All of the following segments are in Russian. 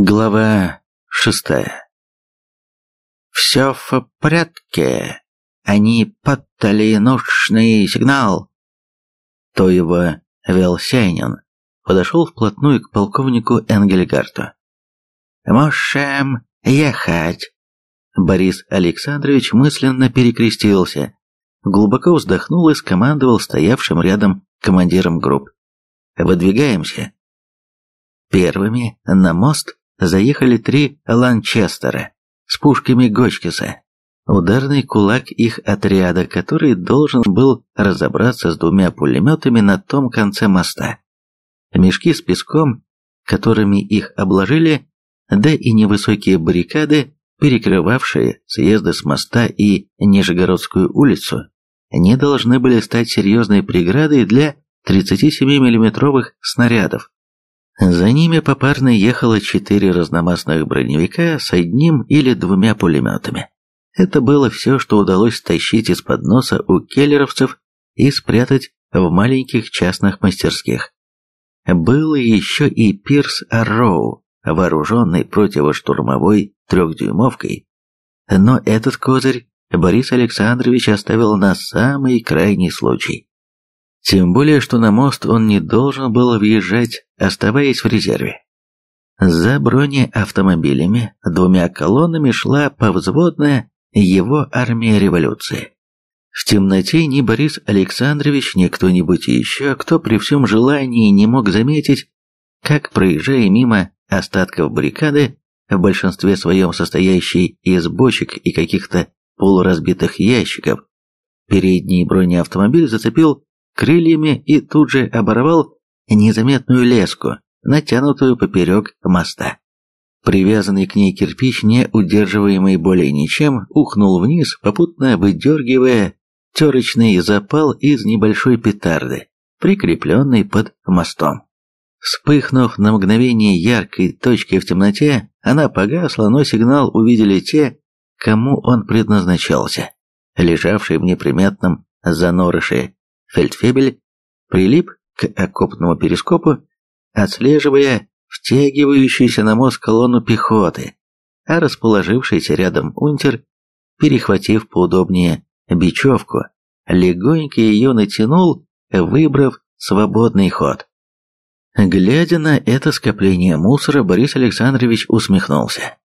Глава шестая «Все в порядке. Они подали нужный сигнал». То его Велсянин подошел вплотную к полковнику Энгельгарту. «Можем ехать». Борис Александрович мысленно перекрестился, глубоко вздохнул и скомандовал стоявшим рядом командиром групп. «Выдвигаемся». Первыми на мост заехали три Ланчестера с пушками Гочкиса, ударный кулак их отряда, который должен был разобраться с двумя пулеметами на том конце моста. Мешки с песком, которыми их обложили, да и невысокие баррикады, перекрывавшие съезды с моста и Нижегородскую улицу, не должны были стать серьезной преградой для 37 миллиметровых снарядов. За ними попарно ехало четыре разномастных броневика с одним или двумя пулеметами. Это было все, что удалось стащить из-под носа у келлеровцев и спрятать в маленьких частных мастерских. Был еще и Пирс Арроу, вооруженный противоштурмовой трехдюймовкой. Но этот козырь Борис Александрович оставил на самый крайний случай. Тем более, что на мост он не должен был въезжать, оставаясь в резерве. За бронеавтомобилями двумя колоннами шла повзводная его армия революции. В темноте ни Борис Александрович, ни кто-нибудь еще, кто при всем желании не мог заметить, как, проезжая мимо остатков баррикады, в большинстве своем состоящей из бочек и каких-то полуразбитых ящиков, передний бронеавтомобиль зацепил крыльями и тут же оборвал незаметную леску, натянутую поперек моста. Привязанный к ней кирпич, не удерживаемый более ничем, ухнул вниз, попутно выдергивая терочный запал из небольшой петарды, прикрепленной под мостом. Вспыхнув на мгновение яркой точкой в темноте, она погасла, но сигнал увидели те, кому он предназначался. Лежавший в неприметном занорыше Фельдфебель прилип к окопному перископу, отслеживая втягивающуюся на мост колонну пехоты, а расположившийся рядом унтер, перехватив поудобнее бечевку, легонько ее натянул, выбрав свободный ход. Глядя на это скопление мусора, Борис Александрович усмехнулся.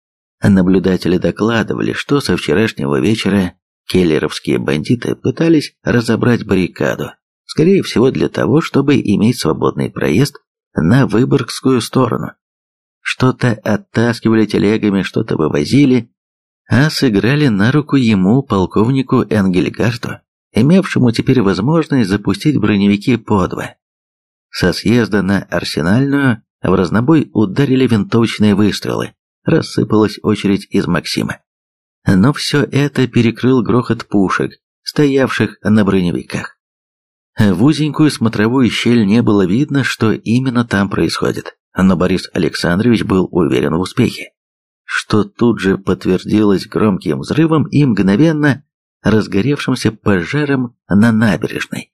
Наблюдатели докладывали, что со вчерашнего вечера Келлеровские бандиты пытались разобрать баррикаду, скорее всего для того, чтобы иметь свободный проезд на Выборгскую сторону. Что-то оттаскивали телегами, что-то вывозили, а сыграли на руку ему, полковнику Энгельгарту, имевшему теперь возможность запустить броневики по два. Со съезда на Арсенальную в разнобой ударили винтовочные выстрелы, рассыпалась очередь из Максима но все это перекрыл грохот пушек, стоявших на броневиках. В узенькую смотровую щель не было видно, что именно там происходит, но Борис Александрович был уверен в успехе, что тут же подтвердилось громким взрывом и мгновенно разгоревшимся пожаром на набережной.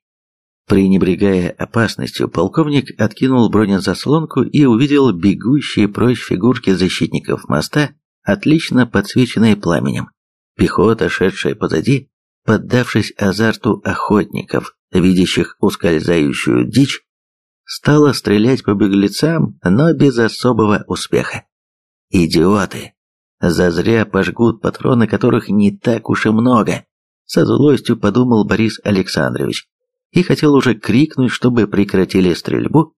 Пренебрегая опасностью, полковник откинул бронезаслонку и увидел бегущие прочь фигурки защитников моста отлично подсвеченные пламенем. Пехота, шедшая позади, поддавшись азарту охотников, видящих ускользающую дичь, стала стрелять по беглецам, но без особого успеха. Идиоты! Зазря пожгут патроны, которых не так уж и много, со злостью подумал Борис Александрович и хотел уже крикнуть, чтобы прекратили стрельбу,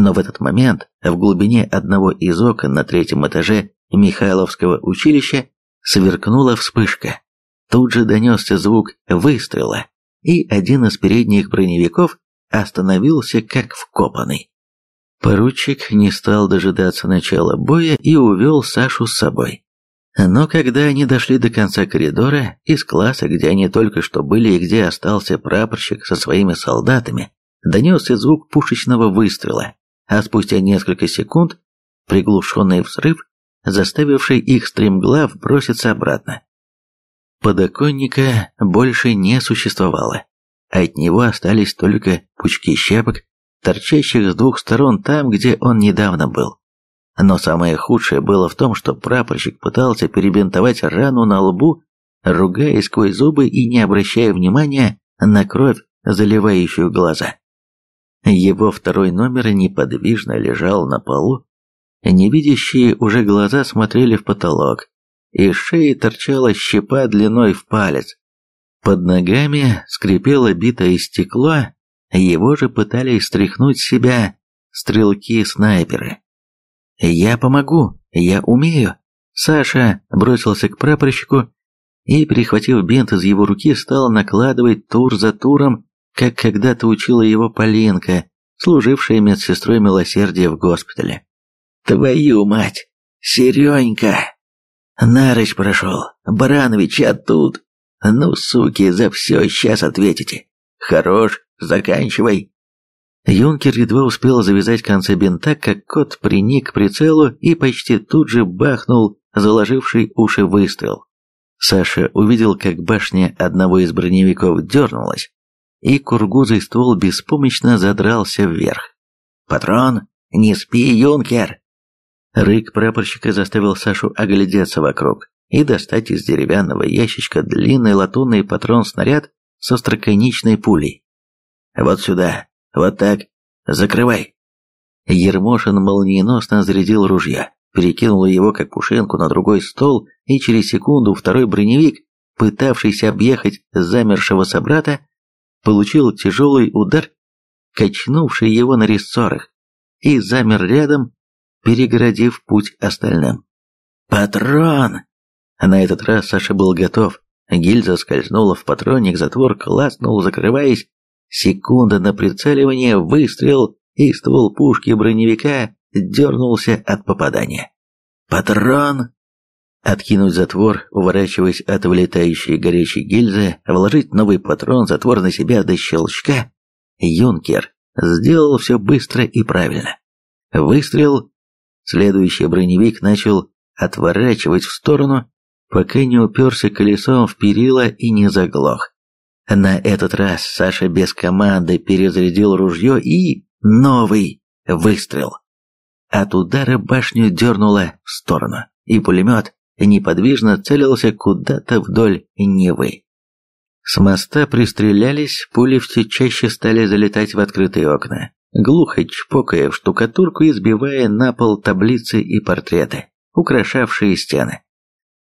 но в этот момент в глубине одного из окон на третьем этаже Михайловского училища сверкнула вспышка. Тут же донесся звук выстрела, и один из передних броневиков остановился как вкопанный. Поручик не стал дожидаться начала боя и увел Сашу с собой. Но когда они дошли до конца коридора, из класса, где они только что были и где остался прапорщик со своими солдатами, донесся звук пушечного выстрела, а спустя несколько секунд приглушенный взрыв заставивший их стремглав броситься обратно. Подоконника больше не существовало. От него остались только пучки щепок, торчащих с двух сторон там, где он недавно был. Но самое худшее было в том, что прапорщик пытался перебинтовать рану на лбу, ругаясь сквозь зубы и не обращая внимания на кровь, заливающую глаза. Его второй номер неподвижно лежал на полу, невидящие уже глаза смотрели в потолок, из шеи торчала щепа длиной в палец. Под ногами скрипело битое стекло, его же пытались стряхнуть с себя стрелки-снайперы. «Я помогу, я умею!» Саша бросился к прапорщику и, перехватив бинт из его руки, стал накладывать тур за туром, как когда-то учила его Полинка, служившая медсестрой милосердия в госпитале. «Твою мать! Серенька!» Нарыч прошел, Баранович, а тут... Ну, суки, за все сейчас ответите. Хорош, заканчивай. Юнкер едва успел завязать концы бинта, как кот приник к прицелу и почти тут же бахнул заложивший уши выстрел. Саша увидел, как башня одного из броневиков дернулась, и кургузый ствол беспомощно задрался вверх. «Патрон, не спи, юнкер!» Рык прапорщика заставил Сашу оглядеться вокруг и достать из деревянного ящичка длинный латунный патрон-снаряд со остроконечной пулей. «Вот сюда, вот так, закрывай!» Ермошин молниеносно зарядил ружье, перекинул его как пушинку на другой стол, и через секунду второй броневик, пытавшийся объехать замершего собрата, получил тяжелый удар, качнувший его на рессорах, и замер рядом, перегородив путь остальным. «Патрон!» На этот раз Саша был готов. Гильза скользнула в патронник, затвор класснул, закрываясь. Секунда на прицеливание, выстрел, и ствол пушки броневика дернулся от попадания. «Патрон!» Откинуть затвор, уворачиваясь от вылетающей горячей гильзы, вложить новый патрон, затвор на себя до щелчка. Юнкер сделал все быстро и правильно. Выстрел, Следующий броневик начал отворачивать в сторону, пока не уперся колесом в перила и не заглох. На этот раз Саша без команды перезарядил ружье и... новый выстрел. От удара башню дернуло в сторону, и пулемет неподвижно целился куда-то вдоль Невы. С моста пристрелялись, пули все чаще стали залетать в открытые окна глухо чпокая в штукатурку и сбивая на пол таблицы и портреты, украшавшие стены.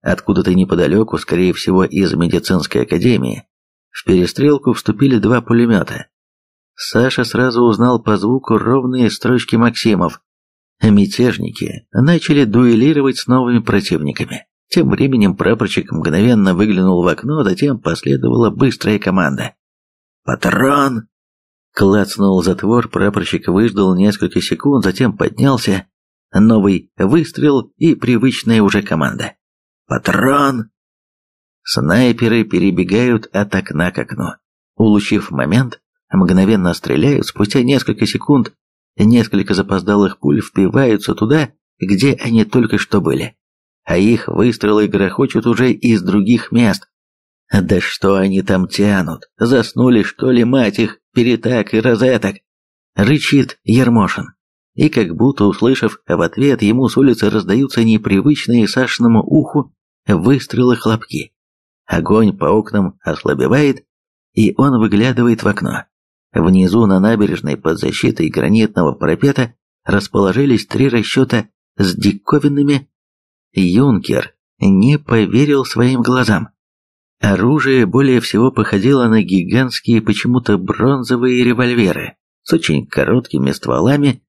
Откуда-то неподалеку, скорее всего из медицинской академии, в перестрелку вступили два пулемета. Саша сразу узнал по звуку ровные строчки Максимов. Мятежники начали дуэлировать с новыми противниками. Тем временем прапорщик мгновенно выглянул в окно, затем последовала быстрая команда. «Патрон!» Клацнул затвор, прапорщик выждал несколько секунд, затем поднялся. Новый выстрел и привычная уже команда. «Патрон!» Снайперы перебегают от окна к окну. Улучив момент, мгновенно стреляют, спустя несколько секунд несколько запоздалых пуль впиваются туда, где они только что были. А их выстрелы грохочут уже из других мест. Да что они там тянут? Заснули, что ли, мать их? перетак и розеток!» — рычит Ермошин. И как будто услышав в ответ, ему с улицы раздаются непривычные Сашиному уху выстрелы хлопки. Огонь по окнам ослабевает, и он выглядывает в окно. Внизу на набережной под защитой гранитного парапета расположились три расчета с диковинными. Юнкер не поверил своим глазам. Оружие более всего походило на гигантские почему-то бронзовые револьверы с очень короткими стволами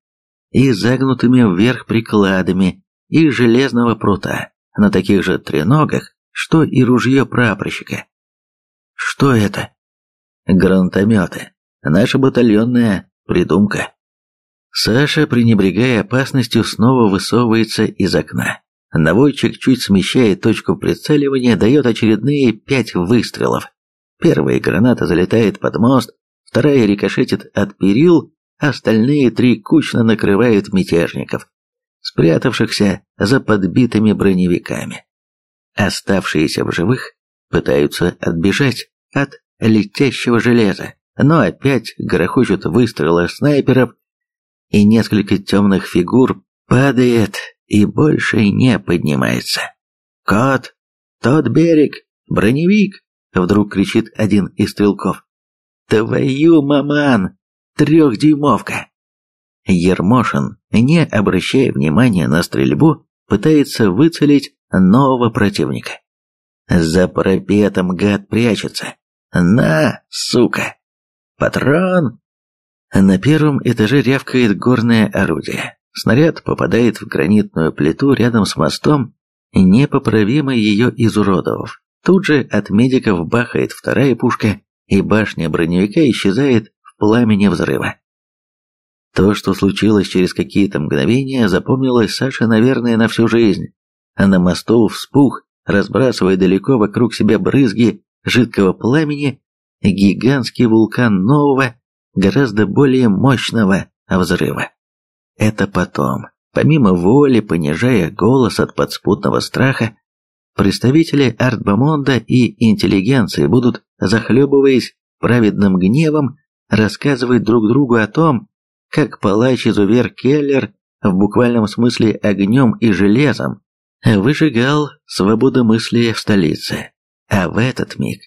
и загнутыми вверх прикладами из железного прута на таких же треногах, что и ружье прапорщика. Что это? Гранатометы. Наша батальонная придумка. Саша, пренебрегая опасностью, снова высовывается из окна. Наводчик чуть смещает точку прицеливания, дает очередные пять выстрелов. Первая граната залетает под мост, вторая рикошетит от перил, остальные три кучно накрывают мятежников, спрятавшихся за подбитыми броневиками. Оставшиеся в живых пытаются отбежать от летящего железа, но опять грохочут выстрелы снайперов, и несколько темных фигур падает и больше не поднимается. «Кот! Тот берег! Броневик!» — вдруг кричит один из стрелков. «Твою, маман! Трехдюймовка!» Ермошин, не обращая внимания на стрельбу, пытается выцелить нового противника. За парапетом гад прячется. «На, сука! Патрон!» На первом этаже рявкает горное орудие. Снаряд попадает в гранитную плиту рядом с мостом, непоправимо ее изуродовав. Тут же от медиков бахает вторая пушка, и башня броневика исчезает в пламени взрыва. То, что случилось через какие-то мгновения, запомнилось Саше, наверное, на всю жизнь. А на мосту вспух, разбрасывая далеко вокруг себя брызги жидкого пламени, гигантский вулкан нового, гораздо более мощного взрыва. Это потом, помимо воли, понижая голос от подспутного страха, представители арт-бомонда и интеллигенции будут, захлебываясь праведным гневом, рассказывать друг другу о том, как палач-изувер Келлер в буквальном смысле огнем и железом выжигал свободомыслие в столице. А в этот миг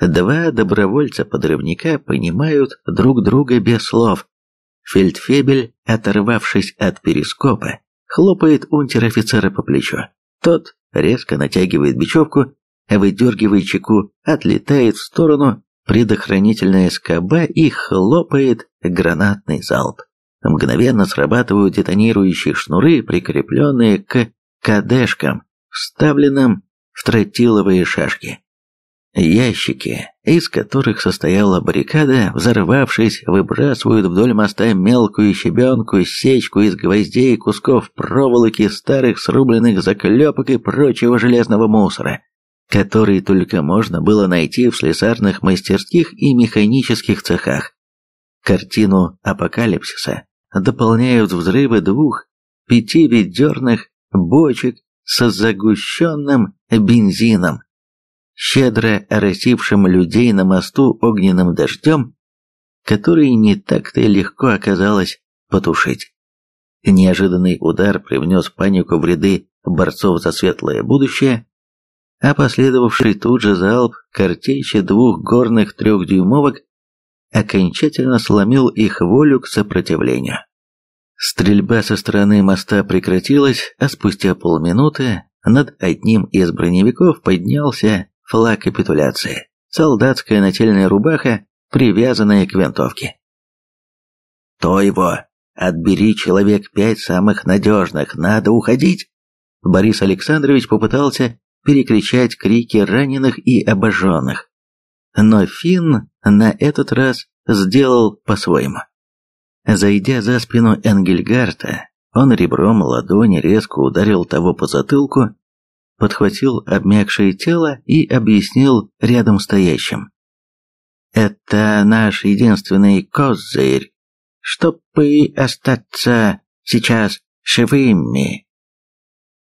два добровольца-подрывника понимают друг друга без слов. Фельдфебель, оторвавшись от перископа, хлопает унтер-офицера по плечу. Тот резко натягивает бечевку, выдергивает чеку, отлетает в сторону предохранительная скоба и хлопает гранатный залп. Мгновенно срабатывают детонирующие шнуры, прикрепленные к кадешкам, вставленным в тротиловые шашки. Ящики, из которых состояла баррикада, взорвавшись, выбрасывают вдоль моста мелкую щебенку, сечку из гвоздей, кусков проволоки, старых срубленных заклепок и прочего железного мусора, который только можно было найти в слесарных мастерских и механических цехах. Картину апокалипсиса дополняют взрывы двух пятиведерных бочек с загущенным бензином, щедро оросившим людей на мосту огненным дождем, который не так-то легко оказалось потушить. Неожиданный удар привнес панику в ряды борцов за светлое будущее, а последовавший тут же залп картечи двух горных трехдюймовок окончательно сломил их волю к сопротивлению. Стрельба со стороны моста прекратилась, а спустя полминуты над одним из броневиков поднялся флаг капитуляции, солдатская нательная рубаха, привязанная к винтовке. «То его! Отбери человек пять самых надежных, надо уходить!» Борис Александрович попытался перекричать крики раненых и обожженных. Но Финн на этот раз сделал по-своему. Зайдя за спину Энгельгарта, он ребром ладони резко ударил того по затылку, подхватил обмякшее тело и объяснил рядом стоящим. «Это наш единственный козырь, чтобы остаться сейчас живыми».